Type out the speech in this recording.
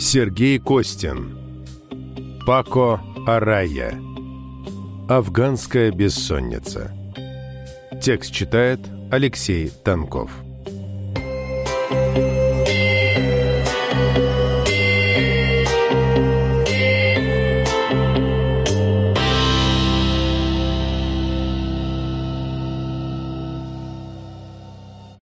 Сергей Костин. Пако Арая Афганская бессонница. Текст читает Алексей Танков.